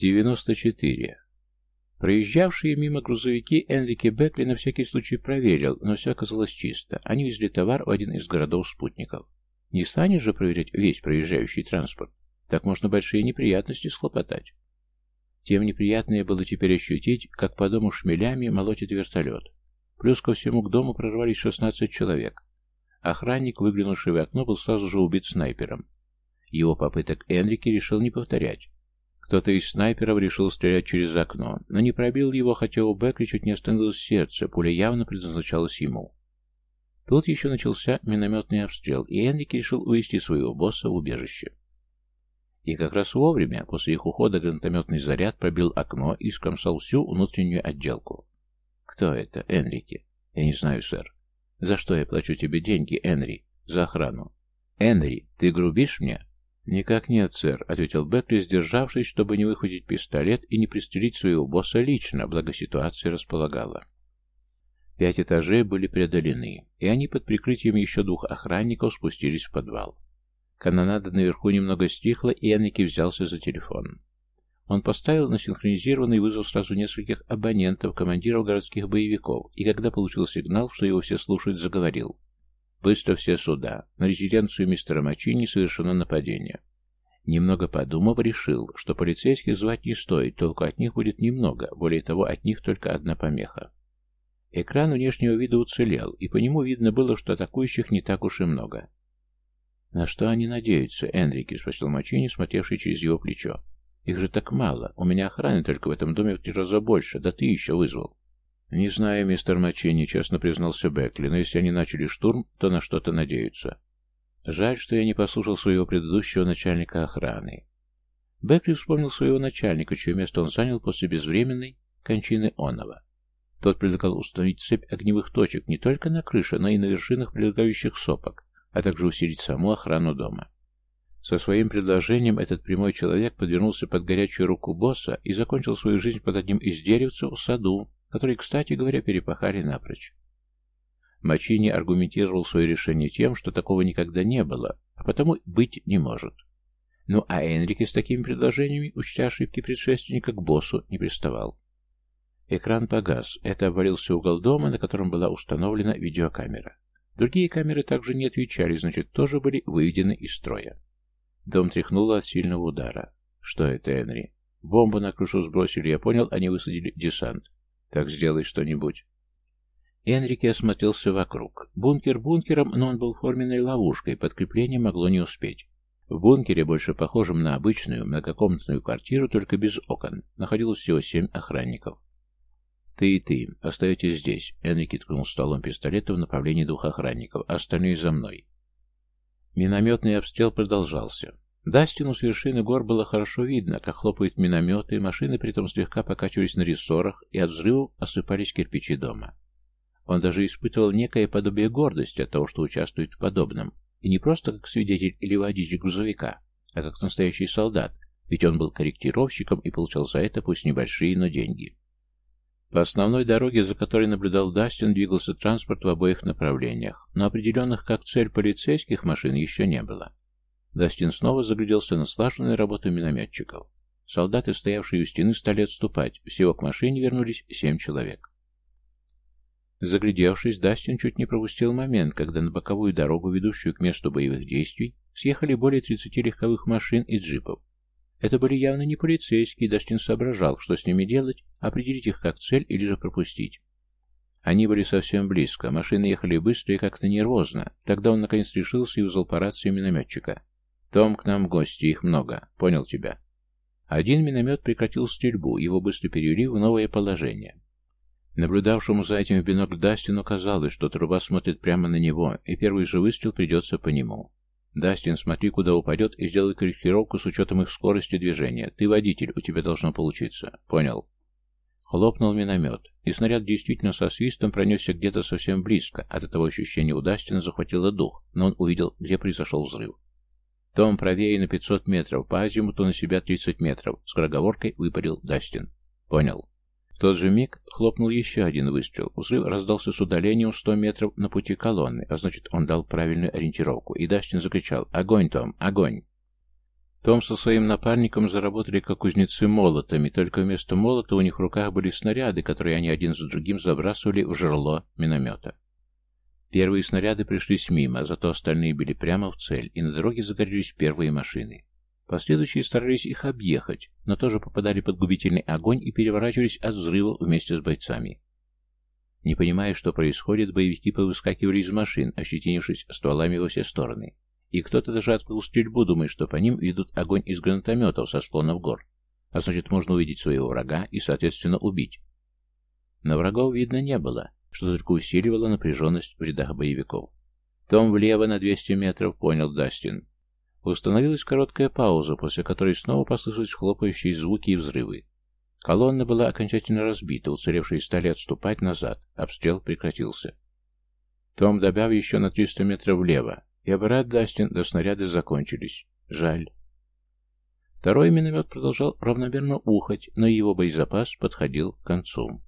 94. Проезжавшие мимо грузовики Энрике Бекли на всякий случай проверил, но все оказалось чисто. Они везли товар в один из городов-спутников. Не станешь же проверять весь проезжающий транспорт. Так можно большие неприятности схлопотать. Тем неприятнее было теперь ощутить, как по дому шмелями молотит вертолет. Плюс ко всему к дому прорвались 16 человек. Охранник, выглянувший в окно, был сразу же убит снайпером. Его попыток Энрике решил не повторять. Кто-то из снайперов решил стрелять через окно, но не пробил его, хотя у Бекли чуть не остановилось сердце, пуля явно предназначалась ему. Тут еще начался минометный обстрел, и Энрике решил увести своего босса в убежище. И как раз вовремя, после их ухода, гранатометный заряд пробил окно и скромсал всю внутреннюю отделку. «Кто это, Энрике?» «Я не знаю, сэр». «За что я плачу тебе деньги, Энри?» «За охрану». «Энри, ты грубишь мне?» «Никак нет, сэр», — ответил Бекли, сдержавшись, чтобы не выхватить пистолет и не пристрелить своего босса лично, благо ситуация располагала. Пять этажей были преодолены, и они под прикрытием еще двух охранников спустились в подвал. Канонада наверху немного стихла, и Энники взялся за телефон. Он поставил на синхронизированный вызов сразу нескольких абонентов, командиров городских боевиков, и когда получил сигнал, что его все слушают, заговорил. Быстро все сюда. На резиденцию мистера Мачини совершено нападение. Немного подумав, решил, что полицейских звать не стоит, только от них будет немного, более того, от них только одна помеха. Экран внешнего вида уцелел, и по нему видно было, что атакующих не так уж и много. «На что они надеются, Энрике?» — спросил Мачини, смотревший через его плечо. «Их же так мало. У меня охраны только в этом доме в три раза больше, да ты еще вызвал». «Не знаю, мистер Мачини», — честно признался Бекли, «но если они начали штурм, то на что-то надеются. Жаль, что я не послушал своего предыдущего начальника охраны». Бекли вспомнил своего начальника, чье место он занял после безвременной кончины Онова. Тот предлагал установить цепь огневых точек не только на крыше, но и на вершинах прилегающих сопок, а также усилить саму охрану дома. Со своим предложением этот прямой человек подвернулся под горячую руку босса и закончил свою жизнь под одним из деревцев в саду, который, кстати говоря, перепахали напрочь. Мачини аргументировал свое решение тем, что такого никогда не было, а потому быть не может. Ну а Энрике с такими предложениями, учтя ошибки предшественника, к боссу не приставал. Экран погас. Это обвалился угол дома, на котором была установлена видеокамера. Другие камеры также не отвечали, значит, тоже были выведены из строя. Дом тряхнуло от сильного удара. Что это, Энри? Бомбу на крышу сбросили, я понял, они высадили десант. Так сделай что-нибудь. Энрике осмотрелся вокруг. Бункер бункером, но он был форменной ловушкой, подкрепление могло не успеть. В бункере, больше похожем на обычную многокомнатную квартиру, только без окон, находилось всего семь охранников. «Ты и ты. Остаетесь здесь». Энрике ткнул столом пистолета в направлении двух охранников. «Остальные за мной». Минометный обстрел продолжался. Дастину с вершины гор было хорошо видно, как хлопают минометы, машины при этом слегка покачивались на рессорах, и от взрывов осыпались кирпичи дома. Он даже испытывал некое подобие гордости от того, что участвует в подобном, и не просто как свидетель или водитель грузовика, а как настоящий солдат, ведь он был корректировщиком и получал за это пусть небольшие, но деньги. По основной дороге, за которой наблюдал Дастин, двигался транспорт в обоих направлениях, но определенных как цель полицейских машин еще не было. Дастин снова загляделся на слаженную работу минометчиков. Солдаты, стоявшие у стены, стали отступать. Всего к машине вернулись семь человек. Заглядевшись, Дастин чуть не пропустил момент, когда на боковую дорогу, ведущую к месту боевых действий, съехали более 30 легковых машин и джипов. Это были явно не полицейские, Дастин соображал, что с ними делать, определить их как цель или же пропустить. Они были совсем близко, машины ехали быстро и как-то нервозно. Тогда он наконец решился и вызвал по рации минометчика. «Том, к нам гости, их много. Понял тебя». Один миномет прекратил стрельбу, его быстро перевели в новое положение. Наблюдавшему за этим в бинокль Дастину казалось, что труба смотрит прямо на него, и первый же выстрел придется по нему. «Дастин, смотри, куда упадет, и сделай корректировку с учетом их скорости движения. Ты водитель, у тебя должно получиться. Понял?» Хлопнул миномет, и снаряд действительно со свистом пронесся где-то совсем близко. От этого ощущения у Дастина захватило дух, но он увидел, где произошел взрыв. Том правее на 500 метров, по азимуту на себя 30 метров. С скороговоркой выпарил Дастин. Понял. В тот же миг хлопнул еще один выстрел. Взрыв раздался с удалением 100 метров на пути колонны, а значит, он дал правильную ориентировку. И Дастин закричал «Огонь, Том! Огонь!» Том со своим напарником заработали как кузнецы молотами, только вместо молота у них в руках были снаряды, которые они один за другим забрасывали в жерло миномета. Первые снаряды пришлись мимо, зато остальные били прямо в цель, и на дороге загорелись первые машины. Последующие старались их объехать, но тоже попадали под губительный огонь и переворачивались от взрывов вместе с бойцами. Не понимая, что происходит, боевики повыскакивали из машин, ощетинившись стволами во все стороны. И кто-то даже открыл стрельбу, думая, что по ним ведут огонь из гранатометов со склонов гор. А значит, можно увидеть своего врага и, соответственно, убить. Но врагов видно не было, что только усиливало напряженность в рядах боевиков. Том влево на 200 метров, понял Дастин. Установилась короткая пауза, после которой снова послышались хлопающие звуки и взрывы. Колонна была окончательно разбита, уцелевшие стали отступать назад. Обстрел прекратился. Том добавил еще на 300 метров влево. Я бы рад, Дастин, да снаряды закончились. Жаль. Второй миномет продолжал равномерно ухать, но его боезапас подходил к концу.